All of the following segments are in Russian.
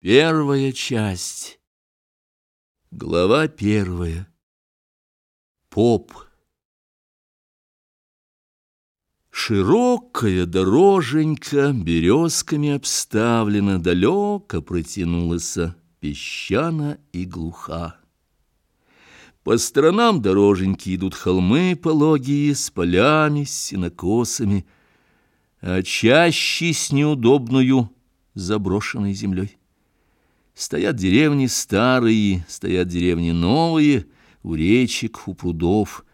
Первая часть. Глава первая. Поп. Широкая дороженька березками обставлена, далеко протянулась, песчана и глуха. По сторонам дороженьки идут холмы пологие, с полями, с сенокосами, а чаще с неудобную заброшенной землей. Стоят деревни старые, стоят деревни новые, у речек, у прудов.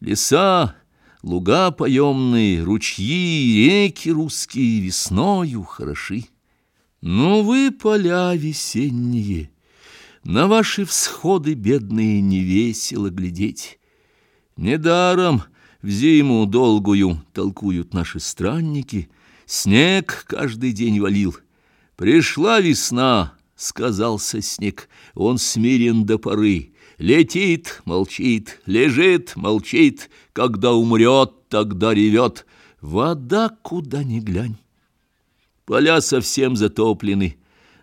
Леса, луга поемные, ручьи, реки русские весною хороши. Но вы, поля весенние, на ваши всходы бедные не весело глядеть. Недаром в зиму долгую толкуют наши странники, снег каждый день валил. Пришла весна, сказался снег, он смирен до поры. Летит, молчит, лежит, молчит, когда умрет, тогда ревет. Вода куда ни глянь. Поля совсем затоплены,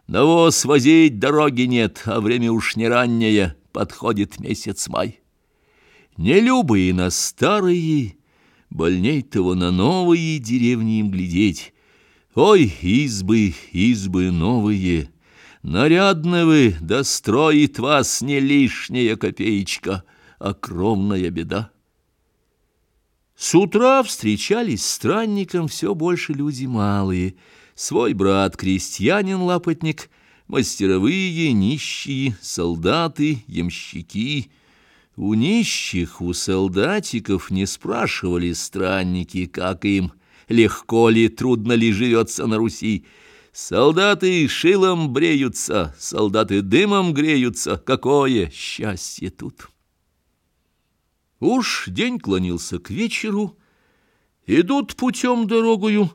навоз возить дороги нет, а время уж не раннее, подходит месяц май. Нелюбые на старые, больней того на новые деревни им глядеть. Ой, избы, избы новые — Нарядны вы, да строит вас не лишняя копеечка, а кровная беда. С утра встречались странникам все больше люди малые. Свой брат-крестьянин-лапотник, мастеровые, нищие, солдаты, ямщики. У нищих, у солдатиков не спрашивали странники, как им, легко ли, трудно ли живется на Руси, Солдаты шилом бреются, солдаты дымом греются. Какое счастье тут! Уж день клонился к вечеру, идут путем дорогою,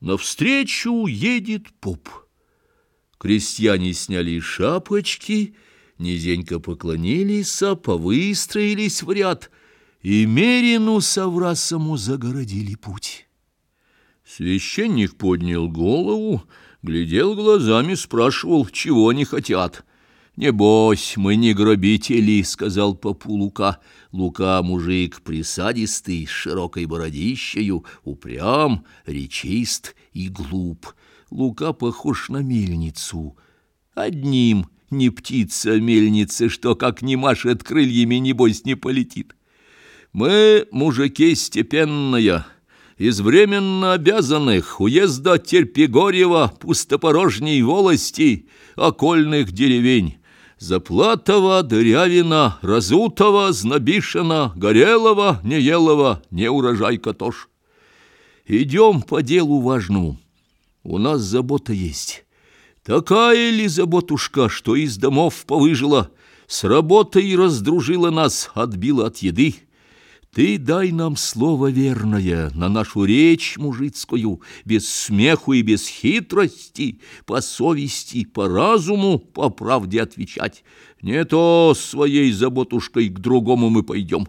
навстречу едет поп. Крестьяне сняли шапочки, низенько поклонились, повыстроились в ряд, и Мерину с загородили путь. Священник поднял голову, глядел глазами, спрашивал, чего они хотят. «Небось, мы не грабители», — сказал попу Лука. Лука мужик присадистый, с широкой бородищею, упрям, речист и глуп. Лука похож на мельницу. Одним не птица мельницы, что как не машет крыльями, небось не полетит. Мы, мужики, степенная, из временно обязанных уезда Терпигорьева, пустопорожней волости, окольных деревень, Заплатова, Дырявина, Разутова, Знобишина, Горелого, Неелова, не урожайка тоже. Идем по делу важному. У нас забота есть. Такая ли заботушка, что из домов повыжила, с работой раздружила нас, отбила от еды, ты дай нам слово верное на нашу речь мужицкую, без смеху и без хитрости, по совести, по разуму, по правде отвечать. Не то своей заботушкой к другому мы пойдем».